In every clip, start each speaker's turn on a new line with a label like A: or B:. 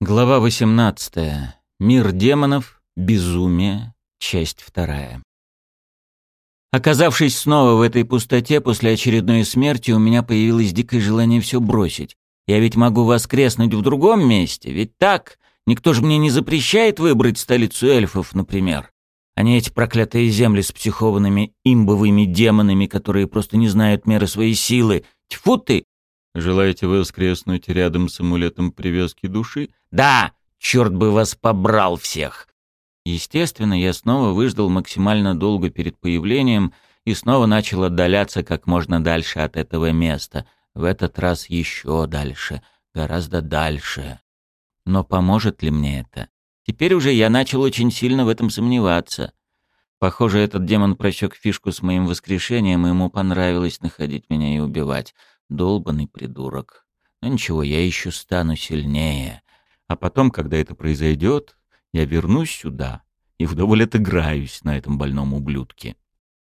A: Глава 18. Мир демонов. Безумие. Часть вторая. Оказавшись снова в этой пустоте после очередной смерти, у меня появилось дикое желание все бросить. Я ведь могу воскреснуть в другом месте, ведь так? Никто же мне не запрещает выбрать столицу эльфов, например. Не эти проклятые земли с психованными имбовыми демонами, которые просто не знают меры своей силы. Тьфу ты!
B: Желаете воскреснуть рядом с амулетом привязки души?
A: Да! Черт бы вас побрал всех! Естественно, я снова выждал максимально долго перед появлением и снова начал отдаляться как можно дальше от этого места. В этот раз еще дальше, гораздо дальше. Но поможет ли мне это? Теперь уже я начал очень сильно в этом сомневаться. Похоже, этот демон просек фишку с моим воскрешением, и ему понравилось находить меня и убивать. Долбанный придурок. Но ничего, я еще стану сильнее. А потом, когда это произойдет, я вернусь сюда и вдоволь отыграюсь на этом больном ублюдке.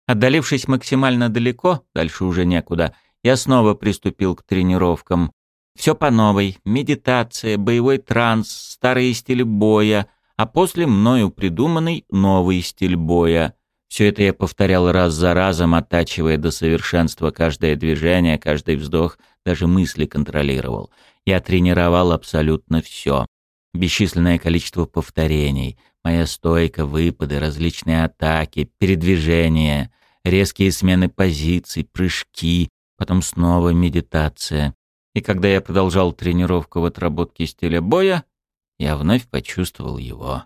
A: Отдалившись максимально далеко, дальше уже некуда, я снова приступил к тренировкам. Все по новой. Медитация, боевой транс, старые стили боя, а после мною придуманный новый стиль боя. Все это я повторял раз за разом, оттачивая до совершенства каждое движение, каждый вздох, даже мысли контролировал. Я тренировал абсолютно все. Бесчисленное количество повторений, моя стойка, выпады, различные атаки, передвижения, резкие смены позиций, прыжки, потом снова медитация. И когда я продолжал тренировку в отработке стиля боя, я вновь почувствовал его.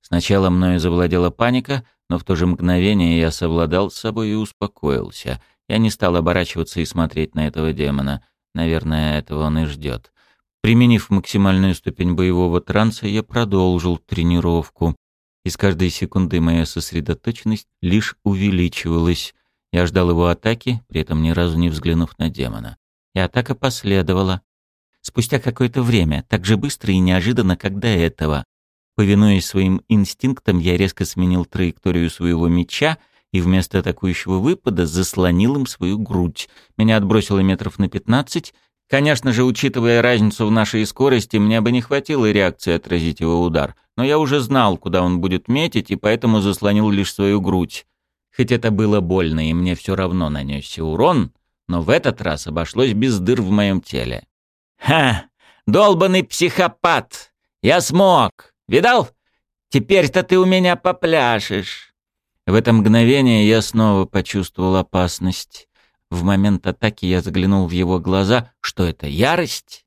A: Сначала мною завладела паника, но в то же мгновение я совладал с собой и успокоился. Я не стал оборачиваться и смотреть на этого демона. Наверное, этого он и ждет. Применив максимальную ступень боевого транса, я продолжил тренировку. И с каждой секундой моя сосредоточенность лишь увеличивалась. Я ждал его атаки, при этом ни разу не взглянув на демона. И атака последовала. Спустя какое-то время, так же быстро и неожиданно, как до этого, Повинуясь своим инстинктам, я резко сменил траекторию своего меча и вместо атакующего выпада заслонил им свою грудь. Меня отбросило метров на пятнадцать. Конечно же, учитывая разницу в нашей скорости, мне бы не хватило реакции отразить его удар. Но я уже знал, куда он будет метить, и поэтому заслонил лишь свою грудь. Хоть это было больно, и мне все равно нанесся урон, но в этот раз обошлось без дыр в моем теле. «Ха! Долбанный психопат! Я смог!» Видал? Теперь-то ты у меня попляшешь». В это мгновение я снова почувствовал опасность. В момент атаки я заглянул в его глаза. Что это, ярость?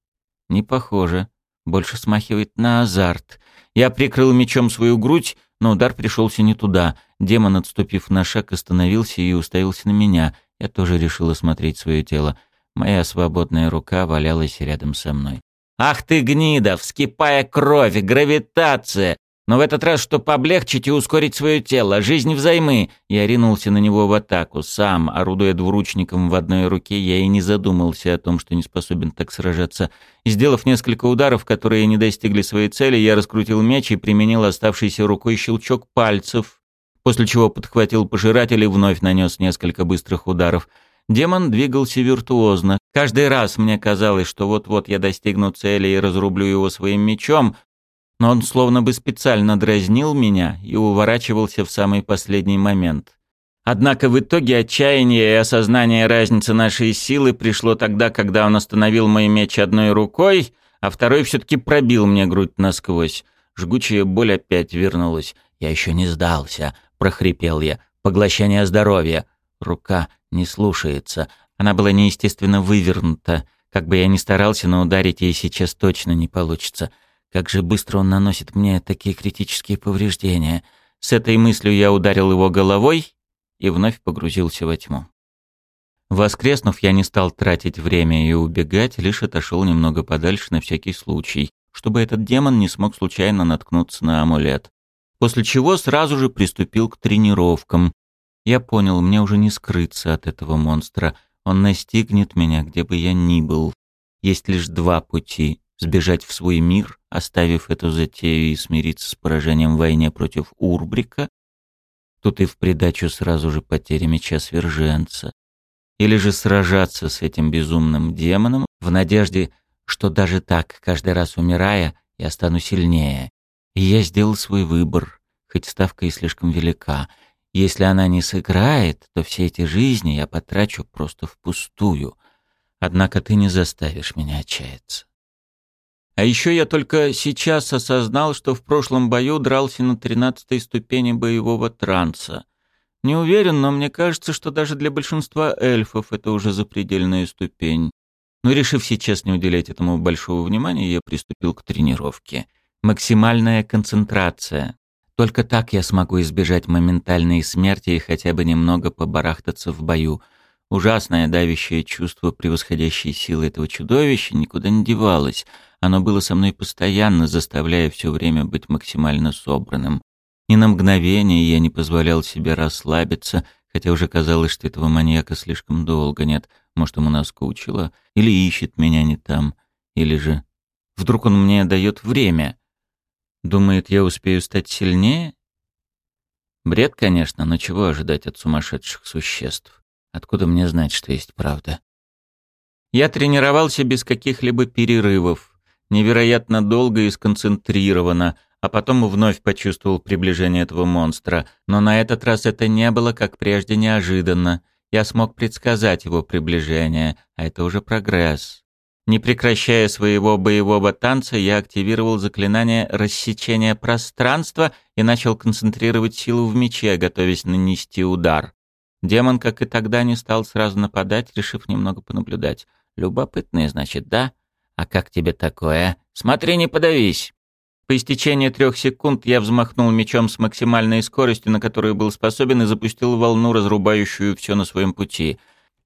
A: Не похоже. Больше смахивает на азарт. Я прикрыл мечом свою грудь, но удар пришелся не туда. Демон, отступив на шаг, остановился и уставился на меня. Я тоже решил осмотреть свое тело. Моя свободная рука валялась рядом со мной. Ах ты гнида, вскипая кровь, гравитация! Но в этот раз, чтобы облегчить и ускорить свое тело, жизнь взаймы, я ринулся на него в атаку. Сам, орудуя двуручником в одной руке, я и не задумался о том, что не способен так сражаться. Сделав несколько ударов, которые не достигли своей цели, я раскрутил меч и применил оставшейся рукой щелчок пальцев, после чего подхватил пожиратель и вновь нанес несколько быстрых ударов — Демон двигался виртуозно. Каждый раз мне казалось, что вот-вот я достигну цели и разрублю его своим мечом, но он словно бы специально дразнил меня и уворачивался в самый последний момент. Однако в итоге отчаяние и осознание разницы нашей силы пришло тогда, когда он остановил мой меч одной рукой, а второй все-таки пробил мне грудь насквозь. Жгучая боль опять вернулась. «Я еще не сдался», — прохрипел я. «Поглощение здоровья». Рука не слушается. Она была неестественно вывернута. Как бы я ни старался, но ударить ей сейчас точно не получится. Как же быстро он наносит мне такие критические повреждения. С этой мыслью я ударил его головой и вновь погрузился во тьму. Воскреснув, я не стал тратить время и убегать, лишь отошел немного подальше на всякий случай, чтобы этот демон не смог случайно наткнуться на амулет. После чего сразу же приступил к тренировкам, я понял, мне уже не скрыться от этого монстра. Он настигнет меня, где бы я ни был. Есть лишь два пути — сбежать в свой мир, оставив эту затею и смириться с поражением в войне против Урбрика. Тут и в придачу сразу же потеря меча сверженца. Или же сражаться с этим безумным демоном в надежде, что даже так, каждый раз умирая, я стану сильнее. И я сделал свой выбор, хоть ставка и слишком велика. Если она не сыграет, то все эти жизни я потрачу просто впустую. Однако ты не заставишь меня отчаяться. А еще я только сейчас осознал, что в прошлом бою дрался на тринадцатой ступени боевого транса. Не уверен, но мне кажется, что даже для большинства эльфов это уже запредельная ступень. Но решив сейчас не уделять этому большого внимания, я приступил к тренировке. Максимальная концентрация. Только так я смогу избежать моментальной смерти и хотя бы немного побарахтаться в бою. Ужасное давящее чувство превосходящей силы этого чудовища никуда не девалось — оно было со мной постоянно, заставляя все время быть максимально собранным. Ни на мгновение я не позволял себе расслабиться, хотя уже казалось, что этого маньяка слишком долго нет. Может, ему наскучило, или ищет меня не там, или же... Вдруг он мне дает время. Думает, я успею стать сильнее? Бред, конечно, но чего ожидать от сумасшедших существ? Откуда мне знать, что есть правда? Я тренировался без каких-либо перерывов невероятно долго и сконцентрированно, а потом вновь почувствовал приближение этого монстра. Но на этот раз это не было, как прежде, неожиданно. Я смог предсказать его приближение, а это уже прогресс. Не прекращая своего боевого танца, я активировал заклинание рассечения пространства и начал концентрировать силу в мече, готовясь нанести удар. Демон, как и тогда, не стал сразу нападать, решив немного понаблюдать. Любопытный, значит, да? «А как тебе такое? Смотри, не подавись!» По истечении трех секунд я взмахнул мечом с максимальной скоростью, на которую был способен, и запустил волну, разрубающую все на своем пути.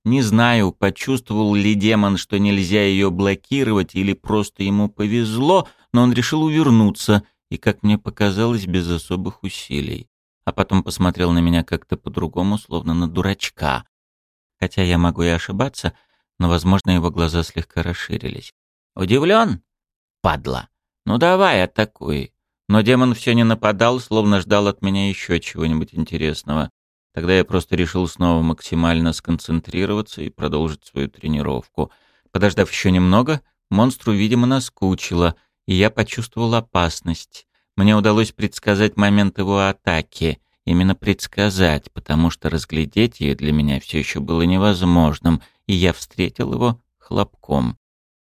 A: Не знаю, почувствовал ли демон, что нельзя ее блокировать, или просто ему повезло, но он решил увернуться, и, как мне показалось, без особых усилий. А потом посмотрел на меня как-то по-другому, словно на дурачка. Хотя я могу и ошибаться, но, возможно, его глаза слегка расширились. Удивлен? Падла. Ну давай, атакуй. Но демон все не нападал, словно ждал от меня еще чего-нибудь интересного. Тогда я просто решил снова максимально сконцентрироваться и продолжить свою тренировку. Подождав еще немного, монстру, видимо, наскучило, и я почувствовал опасность. Мне удалось предсказать момент его атаки. Именно предсказать, потому что разглядеть ее для меня все еще было невозможным, и я встретил его хлопком.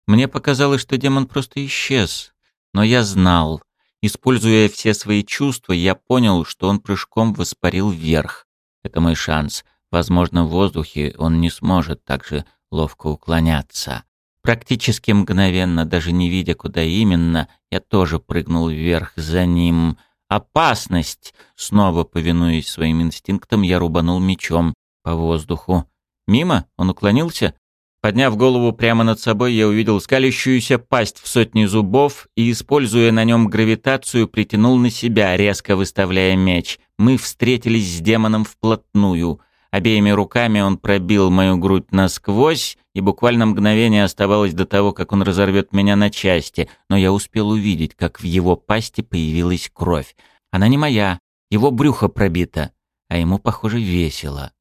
A: Мне показалось, что демон просто исчез. Но я знал. Используя все свои чувства, я понял, что он прыжком воспарил вверх. Это мой шанс. Возможно, в воздухе он не сможет так же ловко уклоняться. Практически мгновенно, даже не видя, куда именно, я тоже прыгнул вверх за ним. «Опасность!» Снова повинуясь своим инстинктам, я рубанул мечом по воздуху. Мимо? Он уклонился? Подняв голову прямо над собой, я увидел скалящуюся пасть в сотни зубов и, используя на нем гравитацию, притянул на себя, резко выставляя меч. Мы встретились с демоном вплотную. Обеими руками он пробил мою грудь насквозь, и буквально мгновение оставалось до того, как он разорвет меня на части, но я успел увидеть, как в его пасти появилась кровь. Она не моя, его брюхо пробито, а ему, похоже, весело.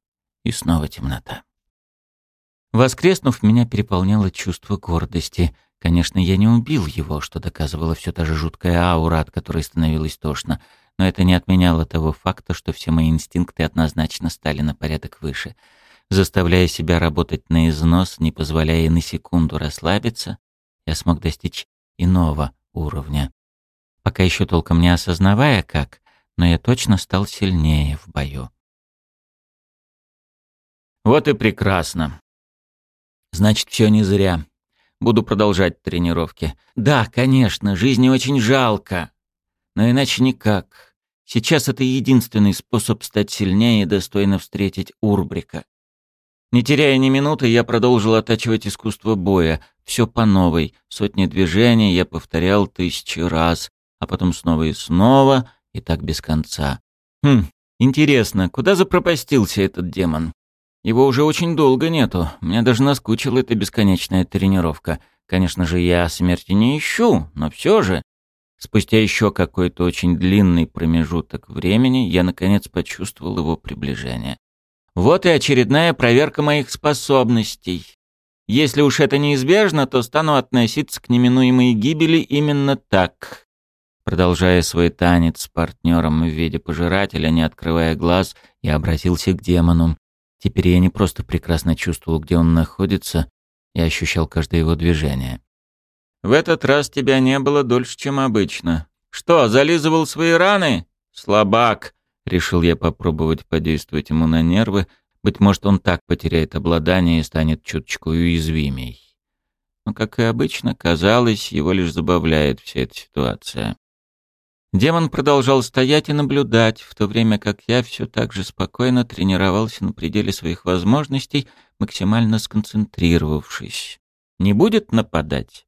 A: И снова темнота. Воскреснув, меня переполняло чувство гордости. Конечно, я не убил его, что доказывало все та же жуткая аура, от которой становилось тошно, но это не отменяло того факта, что все мои инстинкты однозначно стали на порядок выше. Заставляя себя работать на износ, не позволяя на секунду расслабиться, я смог достичь иного уровня. Пока еще толком не осознавая как, но я точно стал сильнее в бою. Вот и прекрасно. Значит, все не зря. Буду продолжать тренировки. Да, конечно, жизни очень жалко. Но иначе никак. Сейчас это единственный способ стать сильнее и достойно встретить Урбрика. Не теряя ни минуты, я продолжил оттачивать искусство боя. Все по новой. Сотни движений я повторял тысячи раз, а потом снова и снова, и так без конца. Хм, интересно, куда запропастился этот демон? Его уже очень долго нету. Мне даже наскучила эта бесконечная тренировка. Конечно же, я смерти не ищу, но все же. Спустя еще какой-то очень длинный промежуток времени я наконец почувствовал его приближение. Вот и очередная проверка моих способностей. Если уж это неизбежно, то стану относиться к неминуемой гибели именно так. Продолжая свой танец с партнером в виде пожирателя, не открывая глаз, я обратился к демону. Теперь я не просто прекрасно чувствовал, где он находится, я ощущал каждое его движение. «В этот раз тебя не было дольше, чем обычно. Что, зализывал свои раны? Слабак!» Решил я попробовать подействовать ему на нервы, быть может, он так потеряет обладание и станет чуточку уязвимей. Но, как и обычно, казалось, его лишь забавляет вся эта ситуация. Демон продолжал стоять и наблюдать, в то время как я все так же спокойно тренировался на пределе своих возможностей, максимально сконцентрировавшись. Не будет нападать?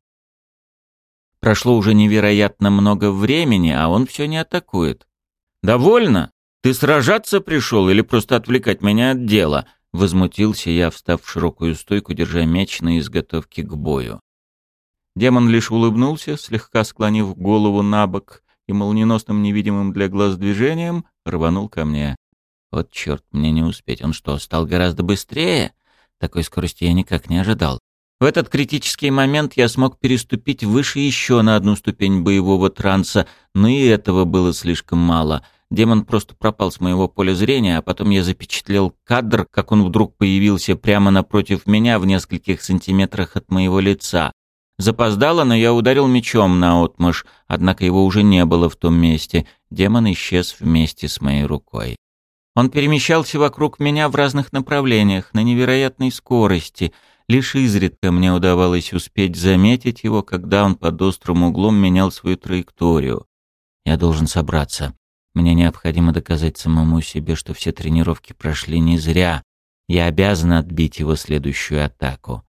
A: Прошло уже невероятно много времени, а он все не атакует. «Довольно? «Ты сражаться пришел или просто отвлекать меня от дела?» Возмутился я, встав в широкую стойку, держа меч на изготовке к бою. Демон лишь улыбнулся, слегка склонив голову на бок и молниеносным невидимым для глаз движением рванул ко мне. Вот черт, мне не успеть. Он что, стал гораздо быстрее? Такой скорости я никак не ожидал. В этот критический момент я смог переступить выше еще на одну ступень боевого транса, но и этого было слишком мало — Демон просто пропал с моего поля зрения, а потом я запечатлел кадр, как он вдруг появился прямо напротив меня в нескольких сантиметрах от моего лица. Запоздало, но я ударил мечом на отмышь, однако его уже не было в том месте. Демон исчез вместе с моей рукой. Он перемещался вокруг меня в разных направлениях, на невероятной скорости. Лишь изредка мне удавалось успеть заметить его, когда он под острым углом менял свою траекторию. Я должен собраться. Мне необходимо доказать самому себе, что все тренировки прошли не зря. Я обязан отбить его следующую атаку.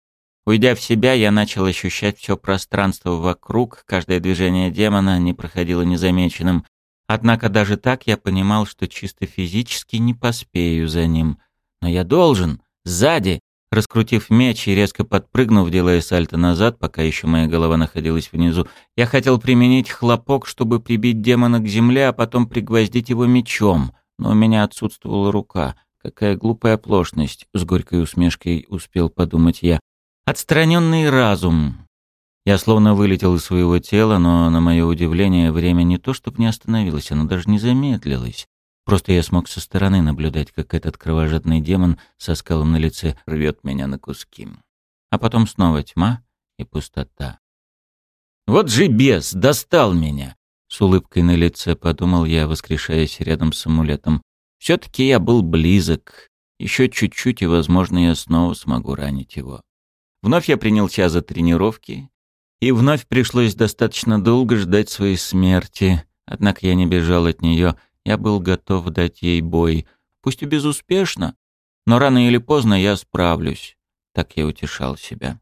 A: Уйдя в себя, я начал ощущать все пространство вокруг, каждое движение демона не проходило незамеченным. Однако даже так я понимал, что чисто физически не поспею за ним. Но я должен, сзади, Раскрутив меч и резко подпрыгнув, делая сальто назад, пока еще моя голова находилась внизу, я хотел применить хлопок, чтобы прибить демона к земле, а потом пригвоздить его мечом. Но у меня отсутствовала рука. Какая глупая оплошность, с горькой усмешкой успел подумать я. Отстраненный разум. Я словно вылетел из своего тела, но, на мое удивление, время не то чтобы не остановилось, оно даже не замедлилось. Просто я смог со стороны наблюдать, как этот кровожадный демон со скалом на лице рвет меня на куски. А потом снова тьма и пустота. «Вот же бес! Достал меня!» С улыбкой на лице подумал я, воскрешаясь рядом с амулетом. «Все-таки я был близок. Еще чуть-чуть, и, возможно, я снова смогу ранить его». Вновь я принялся за тренировки, и вновь пришлось достаточно долго ждать своей смерти. Однако я не бежал от нее — я был готов дать ей бой, пусть и безуспешно, но рано или поздно я справлюсь. Так я утешал себя.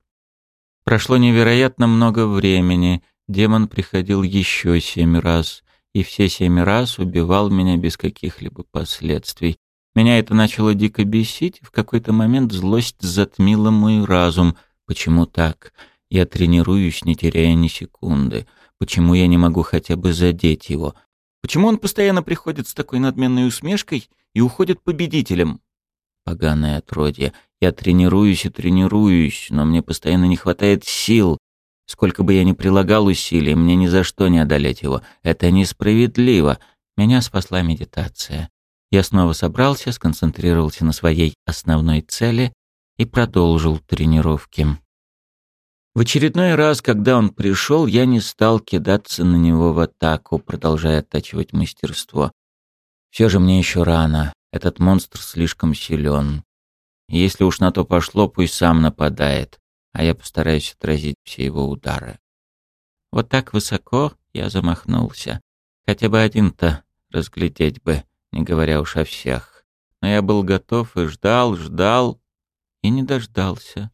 A: Прошло невероятно много времени, демон приходил еще семь раз, и все семь раз убивал меня без каких-либо последствий. Меня это начало дико бесить, и в какой-то момент злость затмила мой разум. Почему так? Я тренируюсь, не теряя ни секунды. Почему я не могу хотя бы задеть его? Почему он постоянно приходит с такой надменной усмешкой и уходит победителем? Поганое отродье. Я тренируюсь и тренируюсь, но мне постоянно не хватает сил. Сколько бы я ни прилагал усилий, мне ни за что не одолеть его. Это несправедливо. Меня спасла медитация. Я снова собрался, сконцентрировался на своей основной цели и продолжил тренировки. В очередной раз, когда он пришел, я не стал кидаться на него в атаку, продолжая оттачивать мастерство. Все же мне еще рано. Этот монстр слишком силен. Если уж на то пошло, пусть сам нападает, а я постараюсь отразить все его удары. Вот так высоко я замахнулся. Хотя бы один-то разглядеть бы, не говоря уж о всех. Но я был готов и ждал, ждал и не дождался.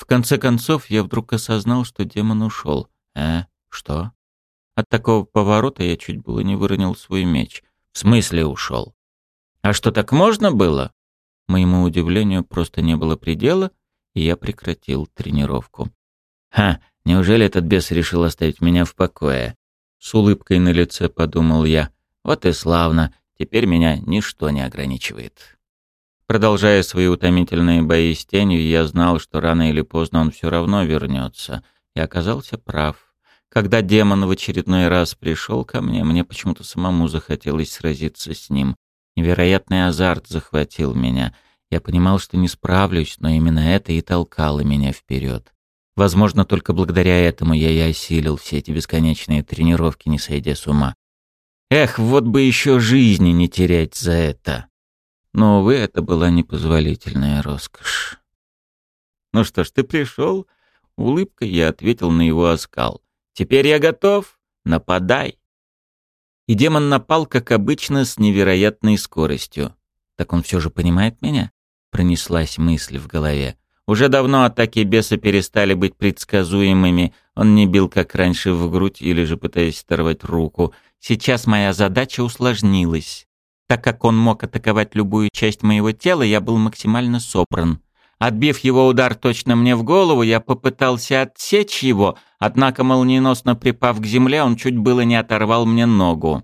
A: В конце концов, я вдруг осознал, что демон ушел. Э, что? От такого поворота я чуть было не выронил свой меч. В смысле ушел? А что, так можно было? Моему удивлению просто не было предела, и я прекратил тренировку. Ха, неужели этот бес решил оставить меня в покое? С улыбкой на лице подумал я. Вот и славно, теперь меня ничто не ограничивает. Продолжая свои утомительные бои с тенью, я знал, что рано или поздно он все равно вернется, и оказался прав. Когда демон в очередной раз пришел ко мне, мне почему-то самому захотелось сразиться с ним. Невероятный азарт захватил меня. Я понимал, что не справлюсь, но именно это и толкало меня вперед. Возможно, только благодаря этому я и осилил все эти бесконечные тренировки, не сойдя с ума. Эх, вот бы еще жизни не терять за это. Но, увы, это была непозволительная роскошь. «Ну что ж, ты пришел?» Улыбкой я ответил на его оскал. «Теперь я готов. Нападай!» И демон напал, как обычно, с невероятной скоростью. «Так он все же понимает меня?» Пронеслась мысль в голове. Уже давно атаки беса перестали быть предсказуемыми. Он не бил, как раньше, в грудь или же пытаясь оторвать руку. Сейчас моя задача усложнилась. Так как он мог атаковать любую часть моего тела, я был максимально собран. Отбив его удар точно мне в голову, я попытался отсечь его, однако молниеносно припав к земле, он чуть было не оторвал мне ногу.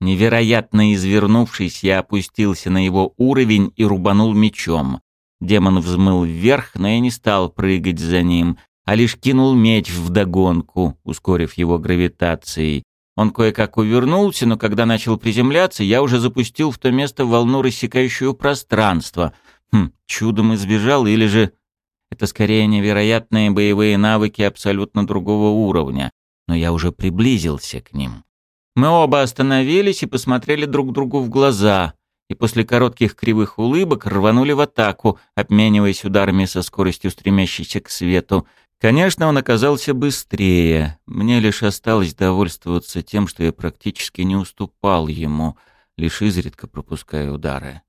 A: Невероятно извернувшись, я опустился на его уровень и рубанул мечом. Демон взмыл вверх, но я не стал прыгать за ним, а лишь кинул меч вдогонку, ускорив его гравитацией. Он кое-как увернулся, но когда начал приземляться, я уже запустил в то место волну, рассекающую пространство. Хм, чудом избежал или же... Это скорее невероятные боевые навыки абсолютно другого уровня. Но я уже приблизился к ним. Мы оба остановились и посмотрели друг другу в глаза, и после коротких кривых улыбок рванули в атаку, обмениваясь ударами со скоростью стремящейся к свету. Конечно, он оказался быстрее. Мне лишь осталось довольствоваться тем, что я практически не уступал ему, лишь изредка пропуская удары.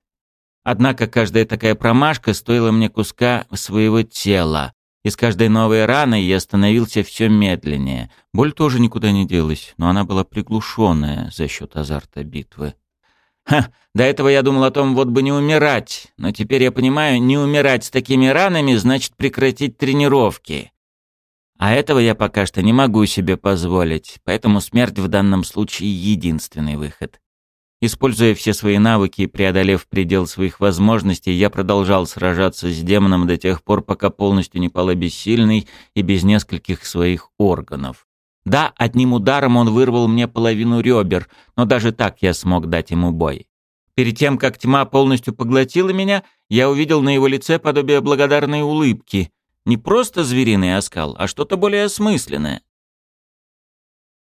A: Однако каждая такая промашка стоила мне куска своего тела, и с каждой новой раной я становился все медленнее. Боль тоже никуда не делась, но она была приглушенная за счет азарта битвы. Ха, до этого я думал о том, вот бы не умирать, но теперь я понимаю, не умирать с такими ранами значит прекратить тренировки. А этого я пока что не могу себе позволить, поэтому смерть в данном случае единственный выход. Используя все свои навыки и преодолев предел своих возможностей, я продолжал сражаться с демоном до тех пор, пока полностью не пал бессильный и без нескольких своих органов. Да, одним ударом он вырвал мне половину ребер, но даже так я смог дать ему бой. Перед тем, как тьма полностью поглотила меня, я увидел на его лице подобие благодарной улыбки, не просто звериный оскал, а что-то более осмысленное.